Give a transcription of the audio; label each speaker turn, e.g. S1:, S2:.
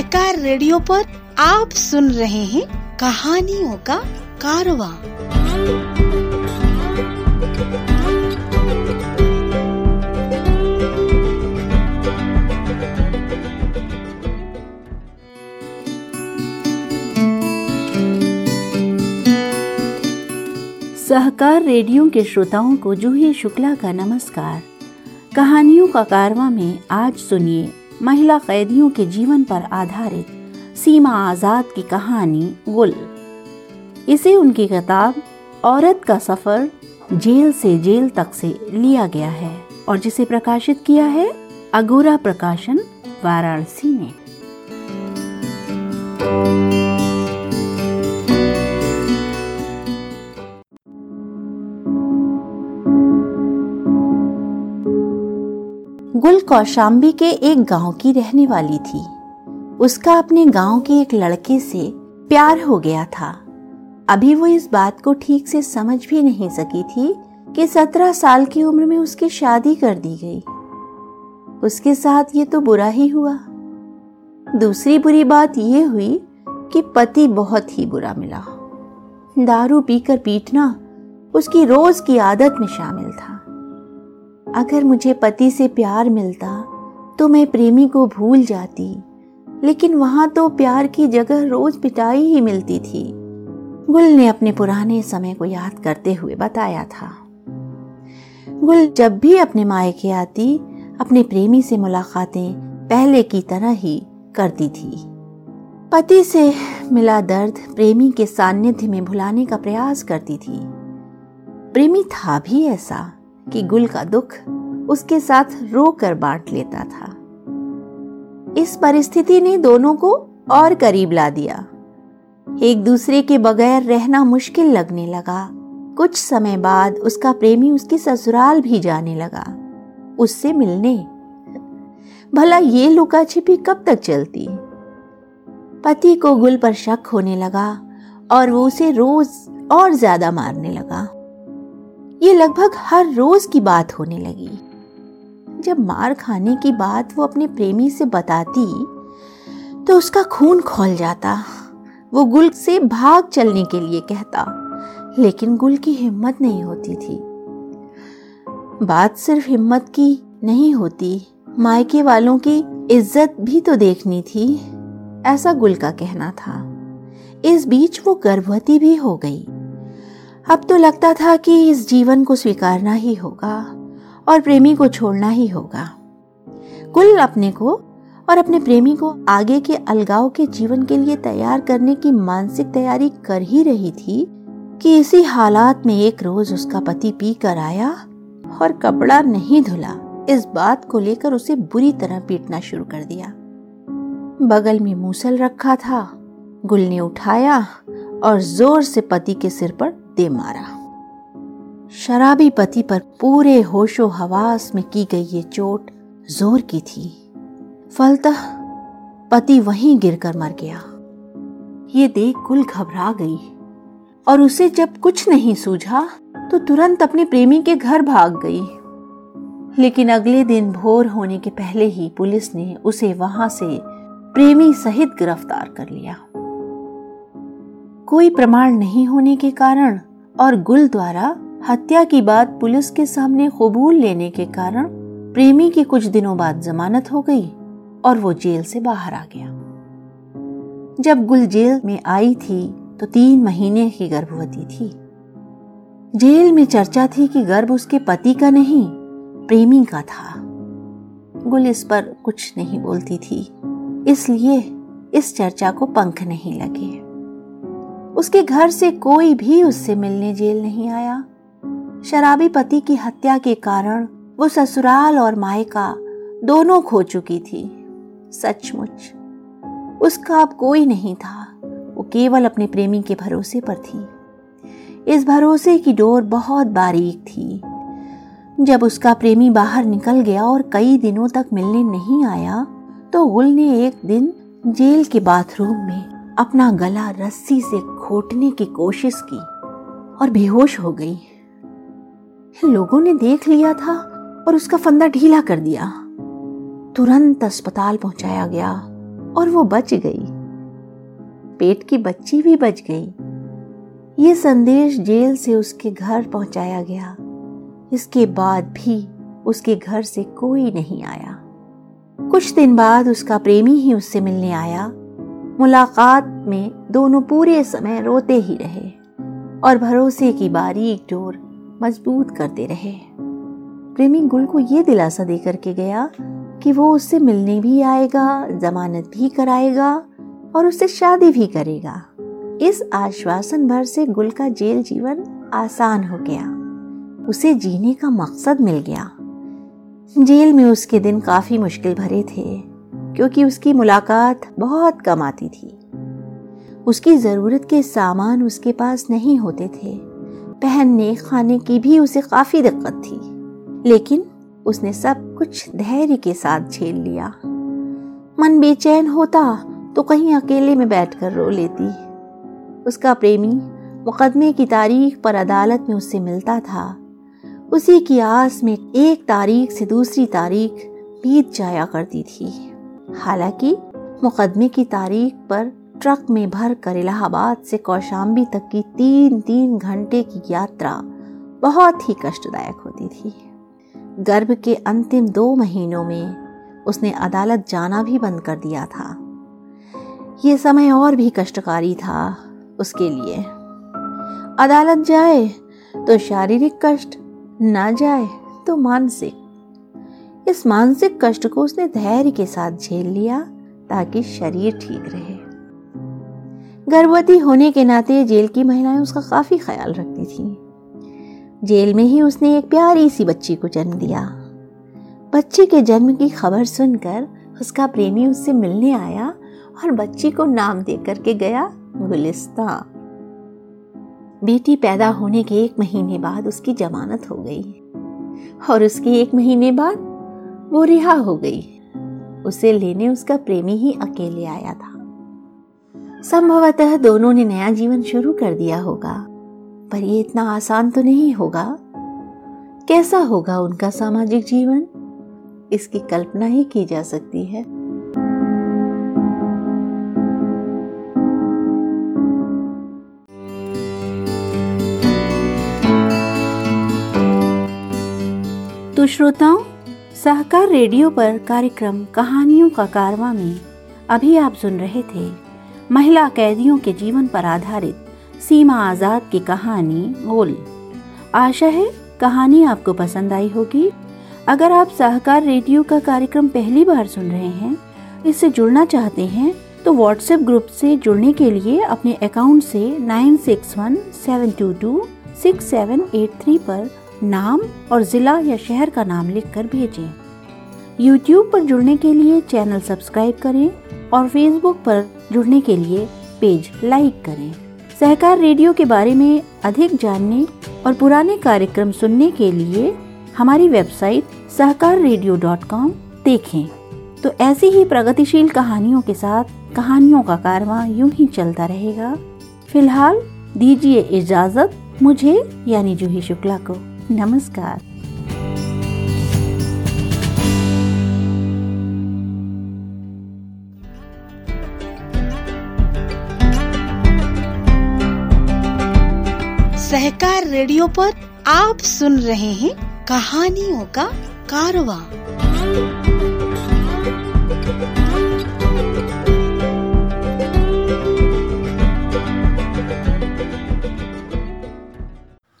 S1: सहकार radio पर आप सुन रहे हैं कहानियों का कारवा।
S2: सहकार रेडियो के श्रोताओं को जूही शुक्ला का नमस्कार। कहानियों का कारवा में आज सुनिए महिला कैदियों के जीवन पर आधारित सीमा आज़ाद की कहानी गुल। इसे उनकी किताब औरत का सफ़र जेल से जेल तक से लिया गया है और जिसे प्रकाशित किया है अगोरा प्रकाशन वाराणसी ने। कौशाम्बी के एक गाँव की रहने वाली थी। उसका अपने गाँव के एक लड़के से प्यार हो गया था। अभी वो इस बात को ठीक से समझ भी नहीं सकी थी कि सत्रह साल की उम्र में उसकी शादी कर दी गई। उसके साथ ये तो बुरा ही हुआ। दूसरी बुरी बात यह हुई कि पति बहुत ही बुरा मिला। दारू पीकर पीटना उसकी रोज की आदत में शामिल था। अगर मुझे पति से प्यार मिलता तो मैं प्रेमी को भूल जाती। लेकिन वहाँ तो प्यार की जगह रोज पिटाई ही मिलती थी। गुल ने अपने पुराने समय को याद करते हुए बताया था। गुल जब भी अपने मायके आती, अपने प्रेमी से मुलाकातें पहले की तरह ही करती थी। पति से मिला दर्द प्रेमी के सान्निध्य में भुलाने का प्रयास करती थी। प्रेमी था भी ऐसा। कि गुल का दुख उसके साथ रो कर बांट लेता था। इस परिस्थिति ने दोनों को और करीब ला दिया। एक दूसरे के बगैर रहना मुश्किल लगने लगा। कुछ समय बाद उसका प्रेमी उसकी ससुराल भी जाने लगा। उससे मिलने। भला ये लुका छिपी कब तक चलती? पति को गुल पर शक होने लगा और वो उसे रोज और ज़्यादा मारने लगा। ये लगभग हर रोज की बात होने लगी। जब मार खाने की बात वो अपने प्रेमी से बताती तो उसका खून खोल जाता। वो गुल से भाग चलने के लिए कहता, लेकिन गुल की हिम्मत नहीं होती थी। बात सिर्फ़ हिम्मत की नहीं होती, मायके वालों की इज़्ज़त भी तो देखनी थी, ऐसा गुल का कहना था। इस बीच वो गर्भवती भी हो गई। अब तो लगता था कि इस जीवन को स्वीकारना ही होगा और प्रेमी को छोड़ना ही होगा। कुल अपने को और अपने प्रेमी को आगे के अलगाव के जीवन के लिए तैयार करने की मानसिक तैयारी कर ही रही थी कि इसी हालात में एक रोज उसका पति पी कर आया और कपड़ा नहीं धुला। इस बात को लेकर उसे बुरी तरह पीटना शुरू कर दिया। बगल में मूसल रखा था, गुल ने उठाया और ज़ोर से पति के सिर पर दे मारा। शराबी पति पर पूरे होशो हवास में की गई ये चोट ज़ोर की थी। फलतः पति वहीं गिरकर मर गया। ये देख कुल घबरा गई और उसे जब कुछ नहीं सूझा तो तुरंत अपने प्रेमी के घर भाग गई। लेकिन अगले दिन भोर होने के पहले ही पुलिस ने उसे वहाँ से प्रेमी सहित गिरफ़्तार कर लिया। कोई प्रमाण नहीं होने के कारण और गुल द्वारा हत्या की बात पुलिस के सामने कबूल लेने के कारण प्रेमी की कुछ दिनों बाद जमानत हो गई और वो जेल से बाहर आ गया। जब गुल जेल में आई थी तो तीन महीने की गर्भवती थी। जेल में चर्चा थी कि गर्भ उसके पति का नहीं, प्रेमी का था। गुल इस पर कुछ नहीं बोलती थी, इसलिए इस चर्चा को पंख नहीं लगे। उसके घर से कोई भी उससे मिलने जेल नहीं आया। शराबी पति की हत्या के कारण वो ससुराल और मायका दोनों खो चुकी थी। सचमुच, उसका अब कोई नहीं था। वो केवल अपने प्रेमी के भरोसे पर थी। इस भरोसे की डोर बहुत बारीक थी। जब उसका प्रेमी बाहर निकल गया और कई दिनों तक मिलने नहीं आया तो गुल ने एक दिन जेल के बाथरूम में अपना गला रस्सी से खोटने की कोशिश की और बेहोश हो गई। लोगों ने देख लिया था और उसका फंदा ढीला कर दिया। तुरंत अस्पताल पहुँचाया गया और वो बच गई। पेट की बच्ची भी बच गई। ये संदेश जेल से उसके घर पहुँचाया गया। इसके बाद भी उसके घर से कोई नहीं आया। कुछ दिन बाद उसका प्रेमी ही उससे मिलने आया। मुलाकात में दोनों पूरे समय रोते ही रहे और भरोसे की बारीक डोर मज़बूत करते रहे। प्रेमी गुल को यह दिलासा दे करके गया कि वो उससे मिलने भी आएगा, जमानत भी कराएगा और उससे शादी भी करेगा। इस आश्वासन भर से गुल का जेल जीवन आसान हो गया। उसे जीने का मकसद मिल गया। जेल में उसके दिन काफ़ी मुश्किल भरे थे। क्योंकि उसकी मुलाकात बहुत कम आती थी। उसकी ज़रूरत के सामान उसके पास नहीं होते थे। पहनने, खाने की भी उसे काफ़ी दिक्कत थी। लेकिन उसने सब कुछ धैर्य के साथ झेल लिया। मन बेचैन होता तो कहीं अकेले में बैठकर रो लेती। उसका प्रेमी मुकदमे की तारीख पर अदालत में उससे मिलता था। उसी की आस में एक तारीख से दूसरी तारीख बीत जाया करती थी। हालाँकि, मुकदमे की तारीख पर ट्रक में भर कर इलाहाबाद से कौशाम्बी तक की तीन तीन घंटे की यात्रा बहुत ही कष्टदायक होती थी। गर्भ के अंतिम दो महीनों में उसने अदालत जाना भी बंद कर दिया था। ये समय और भी कष्टकारी था उसके लिए। अदालत जाए तो शारीरिक कष्ट, ना जाए तो मानसिक। इस मानसिक कष्ट को उसने धैर्य के साथ झेल लिया ताकि शरीर ठीक रहे। गर्भवती होने के नाते जेल की महिलाएँ उसका काफ़ी ख्याल रखती थीं। जेल में ही उसने एक प्यारी सी बच्ची को जन्म दिया। बच्चे के जन्म की खबर सुनकर उसका प्रेमी उससे मिलने आया और बच्ची को नाम दे करके गया गुलिस्ता बेटी पैदा होने के एक महीने बाद उसकी जमानत हो गई और उसके एक महीने बाद वो रिहा हो गई। उसे लेने उसका प्रेमी ही अकेले आया था। संभवतः दोनों ने नया जीवन शुरू कर दिया होगा, पर ये इतना आसान तो नहीं होगा? कैसा होगा उनका सामाजिक जीवन? इसकी कल्पना ही की जा सकती है। तो श्रोताओं सहकार रेडियो पर कार्यक्रम कहानियों का कारवा में अभी आप सुन रहे थे महिला कैदियों के जीवन पर आधारित सीमा आज़ाद की कहानी गोल आशा है कहानी आपको पसंद आई होगी। अगर आप सहकार रेडियो का कार्यक्रम पहली बार सुन रहे हैं, इससे जुड़ना चाहते हैं तो व्हाट्सएप ग्रुप से जुड़ने के लिए अपने अकाउंट से nine six one seven two two six seven eight three पर नाम और जिला या शहर का नाम लिखकर भेजें। यूट्यूब पर जुड़ने के लिए चैनल सब्सक्राइब करें और फेसबुक पर जुड़ने के लिए पेज लाइक करें। सहकार रेडियो के बारे में अधिक जानने और पुराने कार्यक्रम सुनने के लिए हमारी website Sahakar radio dot com देखें। तो ऐसी ही प्रगतिशील कहानियों के साथ कहानियों का कारवां यूँ ही चलता रहेगा। फ़िलहाल दीजिए इजाज़त, मुझे यानी जूही शुक्ला को। नमस्कार।
S1: सहकार रेडियो पर आप सुन रहे हैं कहानियों का कारवा।